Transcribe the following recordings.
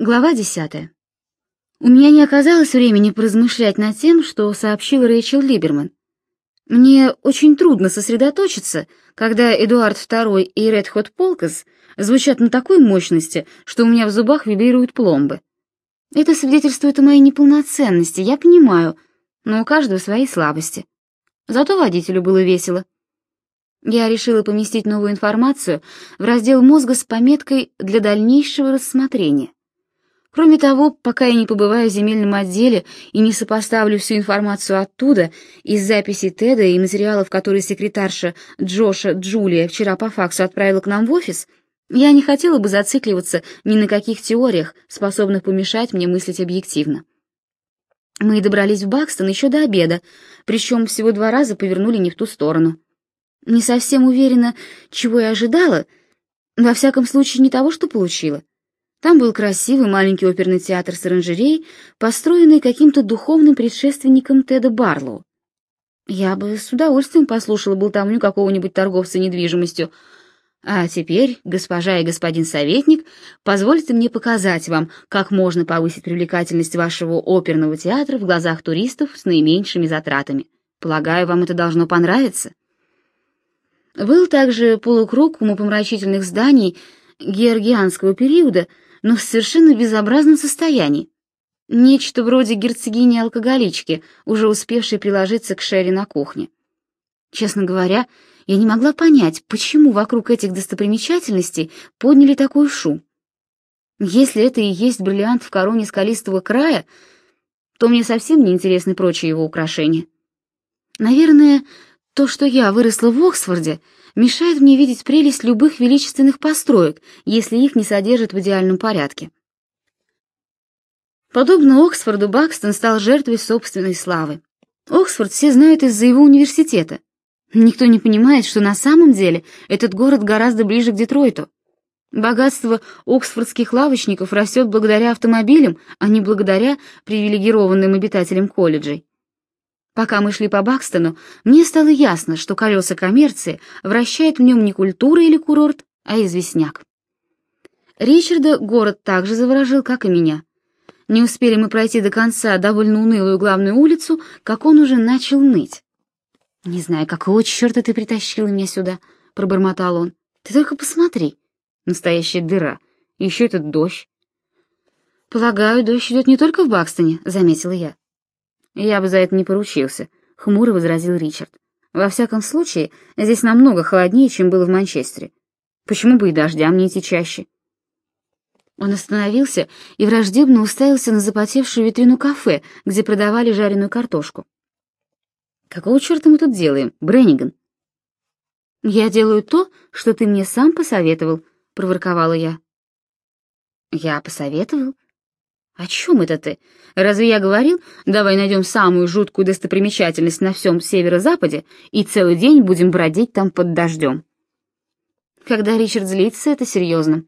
Глава десятая. У меня не оказалось времени поразмышлять над тем, что сообщил Рэйчел Либерман. Мне очень трудно сосредоточиться, когда Эдуард II и Ред Хот Полкас звучат на такой мощности, что у меня в зубах вибрируют пломбы. Это свидетельствует о моей неполноценности, я понимаю, но у каждого свои слабости. Зато водителю было весело. Я решила поместить новую информацию в раздел мозга с пометкой «Для дальнейшего рассмотрения». Кроме того, пока я не побываю в земельном отделе и не сопоставлю всю информацию оттуда, из записей Теда и материалов, которые секретарша Джоша Джулия вчера по факсу отправила к нам в офис, я не хотела бы зацикливаться ни на каких теориях, способных помешать мне мыслить объективно. Мы добрались в Бакстон еще до обеда, причем всего два раза повернули не в ту сторону. Не совсем уверена, чего я ожидала, во всяком случае не того, что получила. Там был красивый маленький оперный театр с оранжереей, построенный каким-то духовным предшественником Теда Барлоу. Я бы с удовольствием послушала болтовню какого-нибудь торговца недвижимостью. А теперь, госпожа и господин советник, позвольте мне показать вам, как можно повысить привлекательность вашего оперного театра в глазах туристов с наименьшими затратами. Полагаю, вам это должно понравиться. Был также полукруг умопомрачительных зданий георгианского периода — но в совершенно безобразном состоянии. Нечто вроде герцогини-алкоголички, уже успевшей приложиться к Шерри на кухне. Честно говоря, я не могла понять, почему вокруг этих достопримечательностей подняли такой шум. Если это и есть бриллиант в короне скалистого края, то мне совсем не интересны прочие его украшения. Наверное, то, что я выросла в Оксфорде, мешает мне видеть прелесть любых величественных построек, если их не содержат в идеальном порядке. Подобно Оксфорду, Бакстон стал жертвой собственной славы. Оксфорд все знают из-за его университета. Никто не понимает, что на самом деле этот город гораздо ближе к Детройту. Богатство оксфордских лавочников растет благодаря автомобилям, а не благодаря привилегированным обитателям колледжей. Пока мы шли по Бакстону, мне стало ясно, что колеса коммерции вращает в нем не культура или курорт, а известняк. Ричарда город так же заворожил, как и меня. Не успели мы пройти до конца довольно унылую главную улицу, как он уже начал ныть. «Не знаю, какого черта ты притащила меня сюда», — пробормотал он. «Ты только посмотри. Настоящая дыра. Еще этот дождь». «Полагаю, дождь идет не только в Бакстоне», — заметила я. «Я бы за это не поручился», — хмуро возразил Ричард. «Во всяком случае, здесь намного холоднее, чем было в Манчестере. Почему бы и дождям не идти чаще?» Он остановился и враждебно уставился на запотевшую витрину кафе, где продавали жареную картошку. «Какого черта мы тут делаем, Бренниган?» «Я делаю то, что ты мне сам посоветовал», — проворковала я. «Я посоветовал?» «О чем это ты? Разве я говорил, давай найдем самую жуткую достопримечательность на всем северо-западе и целый день будем бродить там под дождем?» Когда Ричард злится, это серьезно.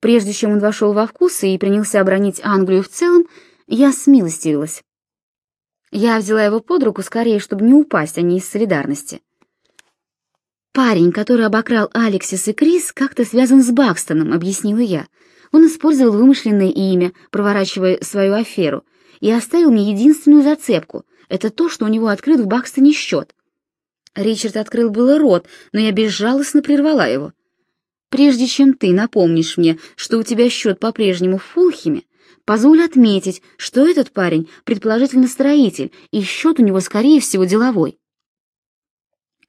Прежде чем он вошел во вкус и принялся обронить Англию в целом, я смилостивилась. Я взяла его под руку скорее, чтобы не упасть, а не из солидарности. «Парень, который обокрал Алексис и Крис, как-то связан с Бакстоном», — объяснила я. Он использовал вымышленное имя, проворачивая свою аферу, и оставил мне единственную зацепку — это то, что у него открыт в Бакстоне счет. Ричард открыл было рот, но я безжалостно прервала его. «Прежде чем ты напомнишь мне, что у тебя счет по-прежнему в Фулхеме, позволь отметить, что этот парень предположительно строитель, и счет у него, скорее всего, деловой».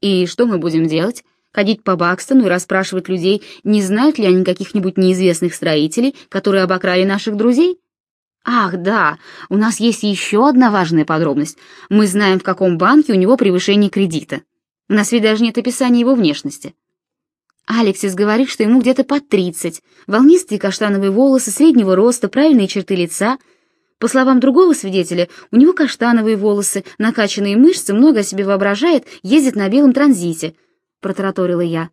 «И что мы будем делать?» Ходить по Бакстону и расспрашивать людей, не знают ли они каких-нибудь неизвестных строителей, которые обокрали наших друзей? Ах, да, у нас есть еще одна важная подробность. Мы знаем, в каком банке у него превышение кредита. У нас ведь даже нет описания его внешности. Алексис говорит, что ему где-то под 30, волнистые каштановые волосы, среднего роста, правильные черты лица. По словам другого свидетеля, у него каштановые волосы, накачанные мышцы, много о себе воображает, ездит на белом транзите —— протараторила я.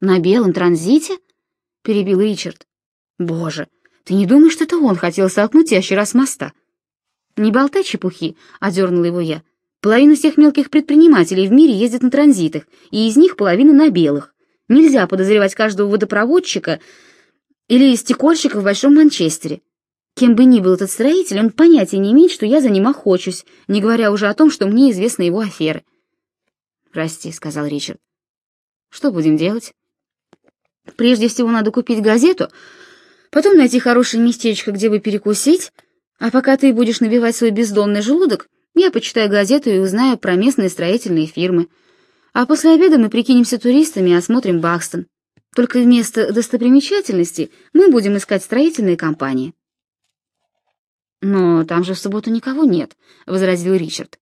«На белом транзите?» — перебил Ричард. «Боже, ты не думаешь, что это он хотел столкнуть ящера с моста?» «Не болтай чепухи», — одернула его я. «Половина всех мелких предпринимателей в мире ездит на транзитах, и из них половина на белых. Нельзя подозревать каждого водопроводчика или стекольщика в Большом Манчестере. Кем бы ни был этот строитель, он понятия не имеет, что я за ним охочусь, не говоря уже о том, что мне известны его аферы. «Прости», — сказал Ричард. «Что будем делать?» «Прежде всего надо купить газету, потом найти хорошее местечко, где бы перекусить, а пока ты будешь набивать свой бездонный желудок, я почитаю газету и узнаю про местные строительные фирмы. А после обеда мы прикинемся туристами и осмотрим Бакстон. Только вместо достопримечательностей мы будем искать строительные компании». «Но там же в субботу никого нет», — возразил Ричард.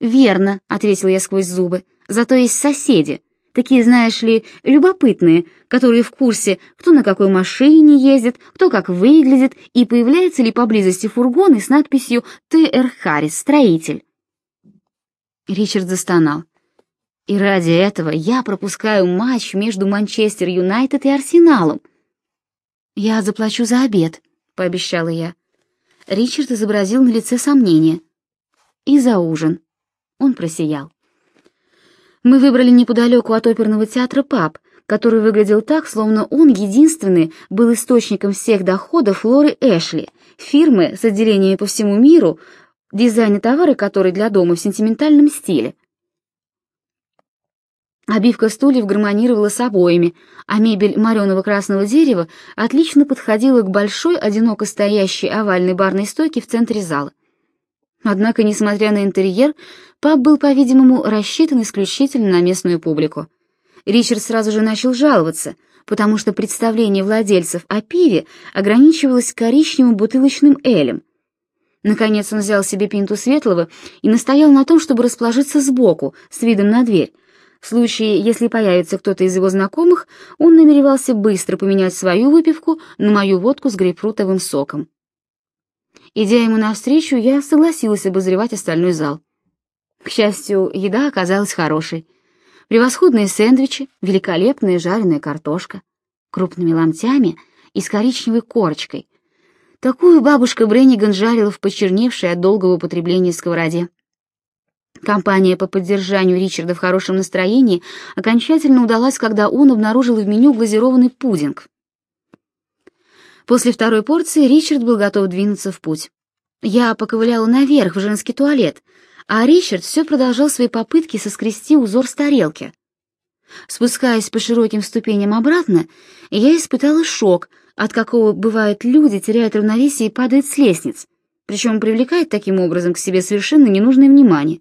«Верно», — ответил я сквозь зубы, — «зато есть соседи, такие, знаешь ли, любопытные, которые в курсе, кто на какой машине ездит, кто как выглядит, и появляется ли поблизости фургоны с надписью «Т.Р. Харрис, строитель». Ричард застонал. «И ради этого я пропускаю матч между Манчестер Юнайтед и Арсеналом». «Я заплачу за обед», — пообещала я. Ричард изобразил на лице сомнение. «И за ужин». Он просиял. Мы выбрали неподалеку от оперного театра паб, который выглядел так, словно он единственный был источником всех доходов Лоры Эшли, фирмы с отделениями по всему миру, дизайна товары которой для дома в сентиментальном стиле. Обивка стульев гармонировала с обоями, а мебель мореного красного дерева отлично подходила к большой, одиноко стоящей овальной барной стойке в центре зала. Однако, несмотря на интерьер, паб был, по-видимому, рассчитан исключительно на местную публику. Ричард сразу же начал жаловаться, потому что представление владельцев о пиве ограничивалось коричневым бутылочным элем. Наконец он взял себе пинту светлого и настоял на том, чтобы расположиться сбоку, с видом на дверь, в случае, если появится кто-то из его знакомых, он намеревался быстро поменять свою выпивку на мою водку с грейпфрутовым соком. Идя ему навстречу, я согласилась обозревать остальной зал. К счастью, еда оказалась хорошей. Превосходные сэндвичи, великолепная жареная картошка, крупными ломтями и с коричневой корочкой. Такую бабушка Бренниган жарила в почерневшей от долгого употребления сковороде. Компания по поддержанию Ричарда в хорошем настроении окончательно удалась, когда он обнаружил в меню глазированный пудинг. После второй порции Ричард был готов двинуться в путь. Я поковыляла наверх в женский туалет, а Ричард все продолжал свои попытки соскрести узор с тарелки. Спускаясь по широким ступеням обратно, я испытала шок, от какого, бывает, люди теряют равновесие и падают с лестниц, причем привлекают таким образом к себе совершенно ненужное внимание.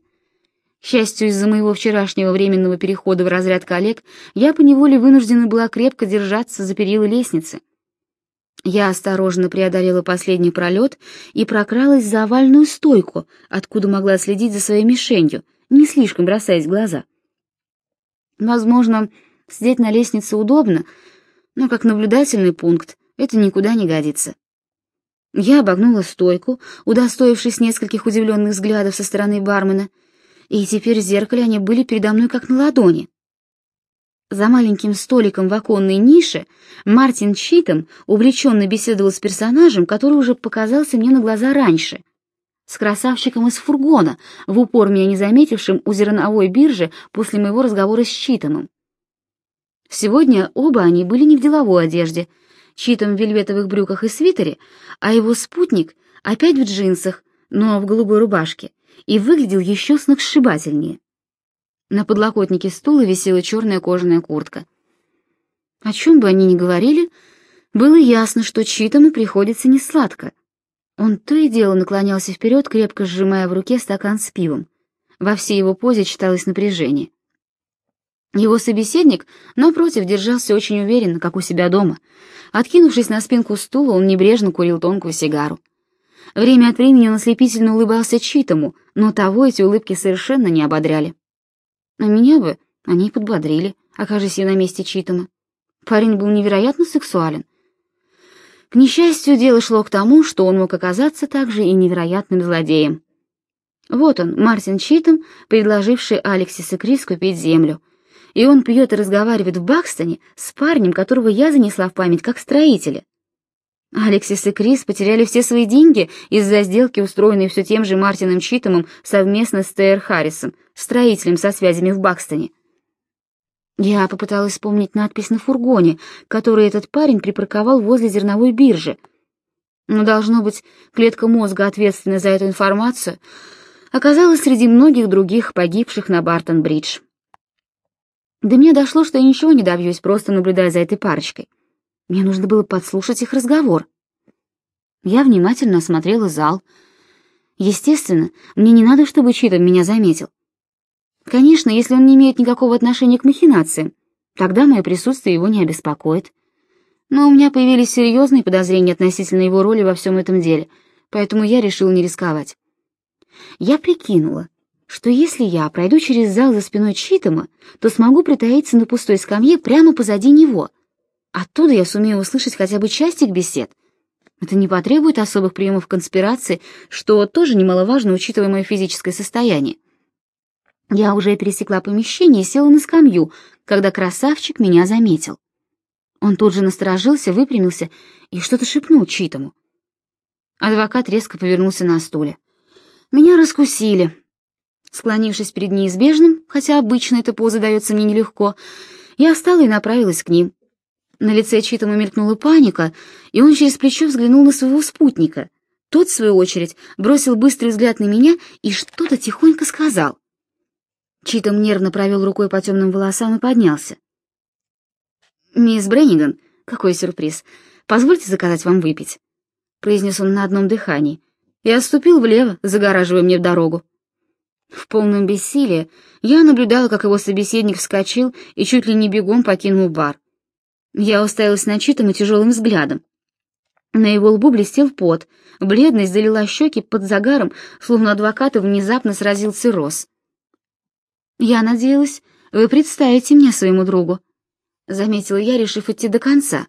К счастью, из-за моего вчерашнего временного перехода в разряд коллег, я поневоле вынуждена была крепко держаться за перила лестницы. Я осторожно преодолела последний пролет и прокралась за овальную стойку, откуда могла следить за своей мишенью, не слишком бросаясь в глаза. Возможно, сидеть на лестнице удобно, но как наблюдательный пункт это никуда не годится. Я обогнула стойку, удостоившись нескольких удивленных взглядов со стороны бармена — и теперь в зеркале они были передо мной как на ладони. За маленьким столиком в оконной нише Мартин Читом увлеченно беседовал с персонажем, который уже показался мне на глаза раньше, с красавчиком из фургона, в упор меня не заметившим у зерновой биржи после моего разговора с Читомом. Сегодня оба они были не в деловой одежде, Читом в вельветовых брюках и свитере, а его спутник опять в джинсах, но в голубой рубашке и выглядел еще сногсшибательнее. На подлокотнике стула висела черная кожаная куртка. О чем бы они ни говорили, было ясно, что Читому приходится несладко. Он то и дело наклонялся вперед, крепко сжимая в руке стакан с пивом. Во всей его позе читалось напряжение. Его собеседник, напротив, держался очень уверенно, как у себя дома. Откинувшись на спинку стула, он небрежно курил тонкую сигару. Время от времени он ослепительно улыбался Читому, но того эти улыбки совершенно не ободряли. А меня бы они подбодрили, окажись я на месте Читома. Парень был невероятно сексуален. К несчастью, дело шло к тому, что он мог оказаться также и невероятным злодеем. Вот он, Мартин Читом, предложивший Алексис и Крис купить землю. И он пьет и разговаривает в Бакстоне с парнем, которого я занесла в память как строителя. Алексис и Крис потеряли все свои деньги из-за сделки, устроенной все тем же Мартином Читомом совместно с Т.Р. Харрисом, строителем со связями в Бакстоне. Я попыталась вспомнить надпись на фургоне, который этот парень припарковал возле зерновой биржи. Но, должно быть, клетка мозга, ответственная за эту информацию, оказалась среди многих других погибших на Бартон-Бридж. До меня дошло, что я ничего не добьюсь, просто наблюдая за этой парочкой. Мне нужно было подслушать их разговор. Я внимательно осмотрела зал. Естественно, мне не надо, чтобы Читом меня заметил. Конечно, если он не имеет никакого отношения к махинациям, тогда мое присутствие его не обеспокоит. Но у меня появились серьезные подозрения относительно его роли во всем этом деле, поэтому я решил не рисковать. Я прикинула, что если я пройду через зал за спиной Читома, то смогу притаиться на пустой скамье прямо позади него. Оттуда я сумею услышать хотя бы частик бесед. Это не потребует особых приемов конспирации, что тоже немаловажно, учитывая мое физическое состояние. Я уже пересекла помещение и села на скамью, когда красавчик меня заметил. Он тут же насторожился, выпрямился и что-то шепнул читому. Адвокат резко повернулся на стуле. Меня раскусили. Склонившись перед неизбежным, хотя обычно эта поза дается мне нелегко, я встала и направилась к ним. На лице Читама мелькнула паника, и он через плечо взглянул на своего спутника. Тот, в свою очередь, бросил быстрый взгляд на меня и что-то тихонько сказал. Читом нервно провел рукой по темным волосам и поднялся. «Мисс Бренниган, какой сюрприз! Позвольте заказать вам выпить», — произнес он на одном дыхании, и отступил влево, загораживая мне дорогу. В полном бессилии я наблюдала, как его собеседник вскочил и чуть ли не бегом покинул бар. Я уставилась на Читома тяжелым взглядом. На его лбу блестел пот, бледность залила щеки под загаром, словно адвоката внезапно сразил цирроз. «Я надеялась, вы представите меня своему другу», — заметила я, решив идти до конца.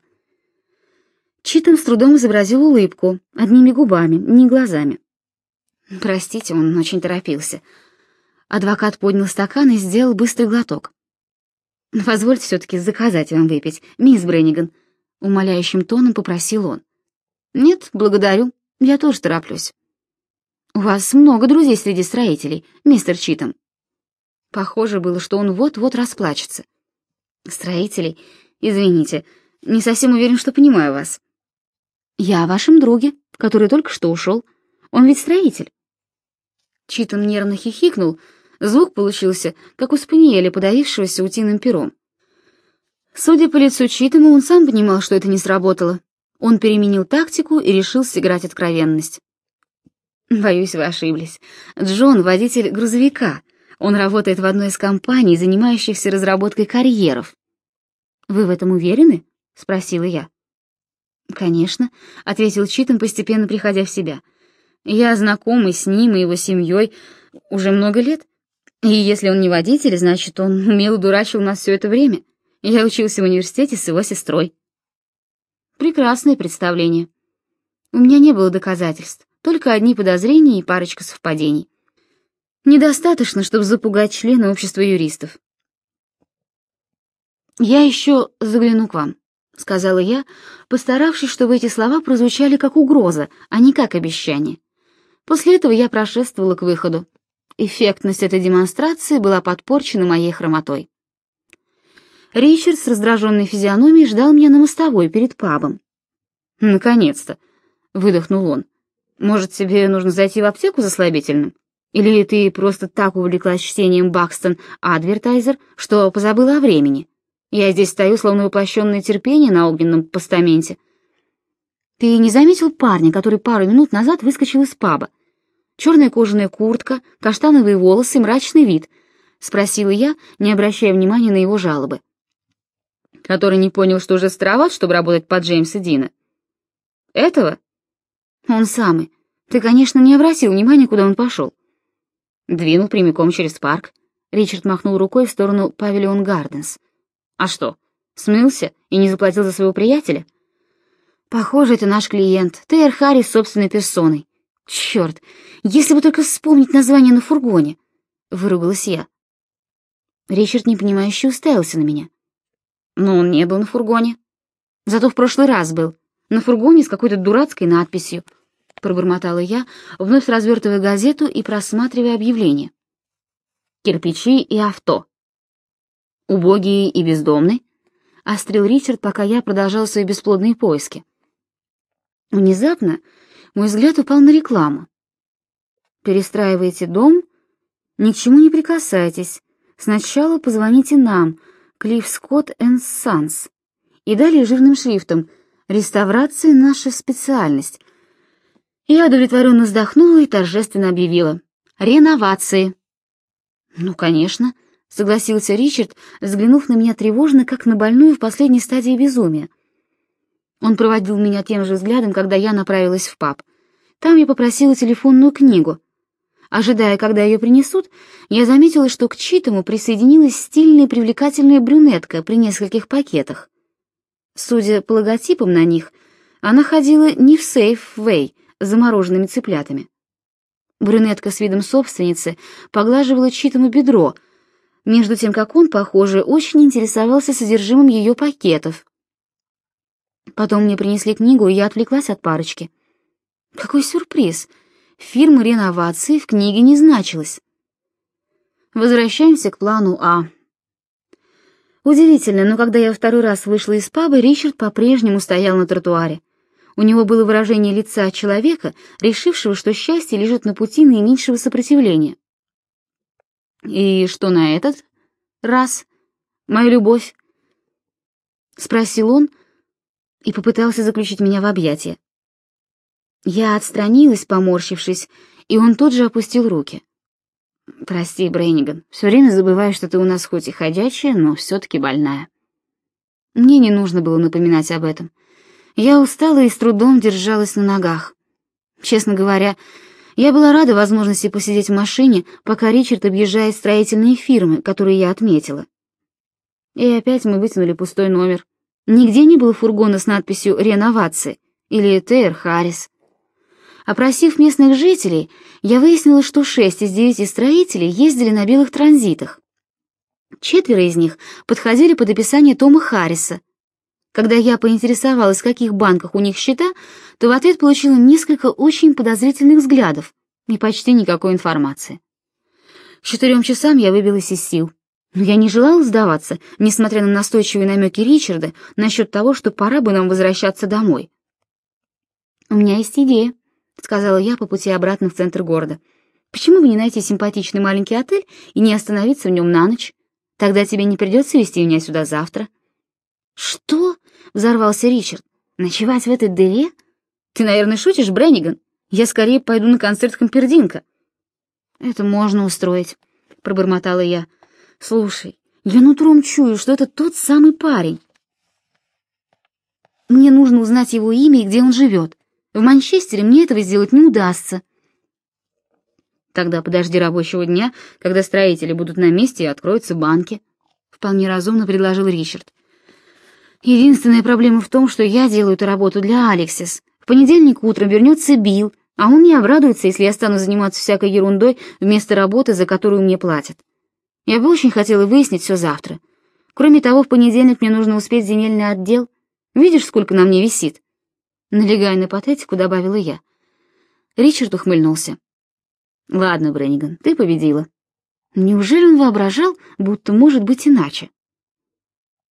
Читом с трудом изобразил улыбку, одними губами, не глазами. Простите, он очень торопился. Адвокат поднял стакан и сделал быстрый глоток. «Позвольте все-таки заказать вам выпить, мисс Бренниган», — умоляющим тоном попросил он. «Нет, благодарю, я тоже тороплюсь». «У вас много друзей среди строителей, мистер Читом». Похоже было, что он вот-вот расплачется. «Строителей? Извините, не совсем уверен, что понимаю вас». «Я о вашем друге, который только что ушел. Он ведь строитель». Читом нервно хихикнул, звук получился, как у спаниеля, подавившегося утиным пером. Судя по лицу Читома, он сам понимал, что это не сработало. Он переменил тактику и решил сыграть откровенность. «Боюсь, вы ошиблись. Джон — водитель грузовика. Он работает в одной из компаний, занимающихся разработкой карьеров». «Вы в этом уверены?» — спросила я. «Конечно», — ответил Читом, постепенно приходя в себя. «Я знакомый с ним и его семьей уже много лет. И если он не водитель, значит, он умело дурачил нас все это время. Я учился в университете с его сестрой». Прекрасное представление. У меня не было доказательств, только одни подозрения и парочка совпадений. Недостаточно, чтобы запугать члена общества юристов. «Я еще загляну к вам», — сказала я, постаравшись, чтобы эти слова прозвучали как угроза, а не как обещание. После этого я прошествовала к выходу. Эффектность этой демонстрации была подпорчена моей хромотой. Ричард с раздраженной физиономией ждал меня на мостовой перед пабом. «Наконец-то!» — выдохнул он. «Может, тебе нужно зайти в аптеку за слабительным? Или ты просто так увлеклась чтением Бакстон Адвертайзер, что позабыла о времени? Я здесь стою, словно воплощенное терпение на огненном постаменте. Ты не заметил парня, который пару минут назад выскочил из паба? Черная кожаная куртка, каштановые волосы, мрачный вид —— спросила я, не обращая внимания на его жалобы который не понял, что уже староват, чтобы работать под Джеймса Дина. Этого? Он самый. Ты, конечно, не обратил внимания, куда он пошел. Двинул прямиком через парк. Ричард махнул рукой в сторону Павильон Гарденс. А что, смылся и не заплатил за своего приятеля? Похоже, это наш клиент, Тейр Харрис собственной персоной. Черт, если бы только вспомнить название на фургоне, выругалась я. Ричард непонимающе уставился на меня. Но он не был на фургоне. Зато в прошлый раз был. На фургоне с какой-то дурацкой надписью. Пробормотала я, вновь развертывая газету и просматривая объявление. Кирпичи и авто. Убогие и бездомные. Острил Ричард, пока я продолжал свои бесплодные поиски. Внезапно мой взгляд упал на рекламу. Перестраивайте дом, ни к чему не прикасайтесь. Сначала позвоните нам, Клифф Скотт энд Санс. И далее жирным шрифтом «Реставрация — наша специальность». Я удовлетворенно вздохнула и торжественно объявила. «Реновации». «Ну, конечно», — согласился Ричард, взглянув на меня тревожно, как на больную в последней стадии безумия. Он проводил меня тем же взглядом, когда я направилась в паб. Там я попросила телефонную книгу. Ожидая, когда ее принесут, я заметила, что к читому присоединилась стильная привлекательная брюнетка при нескольких пакетах. Судя по логотипам на них, она ходила не в Сейф-Вэй с замороженными цыплятами. Брюнетка с видом собственницы поглаживала читому бедро, между тем как он, похоже, очень интересовался содержимым ее пакетов. Потом мне принесли книгу, и я отвлеклась от парочки. Какой сюрприз! Фирма реновации в книге не значилась. Возвращаемся к плану А. Удивительно, но когда я второй раз вышла из паба, Ричард по-прежнему стоял на тротуаре. У него было выражение лица человека, решившего, что счастье лежит на пути наименьшего сопротивления. «И что на этот раз, моя любовь?» — спросил он и попытался заключить меня в объятия. Я отстранилась, поморщившись, и он тут же опустил руки. «Прости, Брейниган, все время забываю, что ты у нас хоть и ходячая, но все-таки больная». Мне не нужно было напоминать об этом. Я устала и с трудом держалась на ногах. Честно говоря, я была рада возможности посидеть в машине, пока Ричард объезжает строительные фирмы, которые я отметила. И опять мы вытянули пустой номер. Нигде не было фургона с надписью «Реновация» или «ТР Харрис». Опросив местных жителей, я выяснила, что шесть из девяти строителей ездили на белых транзитах. Четверо из них подходили под описание Тома Харриса. Когда я поинтересовалась, в каких банках у них счета, то в ответ получила несколько очень подозрительных взглядов и почти никакой информации. К четырем часам я выбилась из сил. Но я не желала сдаваться, несмотря на настойчивые намеки Ричарда насчет того, что пора бы нам возвращаться домой. «У меня есть идея», — сказала я по пути обратно в центр города. «Почему бы не найти симпатичный маленький отель и не остановиться в нем на ночь? Тогда тебе не придется везти меня сюда завтра». «Что?» — взорвался Ричард. «Ночевать в этой дыре? Ты, наверное, шутишь, Бренниган? Я скорее пойду на концерт Хампердинка». «Это можно устроить», — пробормотала я. «Слушай, я нутром чую, что это тот самый парень. Мне нужно узнать его имя и где он живет. В Манчестере мне этого сделать не удастся. Тогда подожди рабочего дня, когда строители будут на месте и откроются банки, вполне разумно предложил Ричард. Единственная проблема в том, что я делаю эту работу для Алексис. В понедельник утром вернется Билл, а он не обрадуется, если я стану заниматься всякой ерундой вместо работы, за которую мне платят. Я бы очень хотела выяснить все завтра. Кроме того, в понедельник мне нужно успеть в земельный отдел. Видишь, сколько на мне висит? Налегая на патетику, добавила я. Ричард ухмыльнулся. «Ладно, Бренниган, ты победила». Неужели он воображал, будто может быть иначе?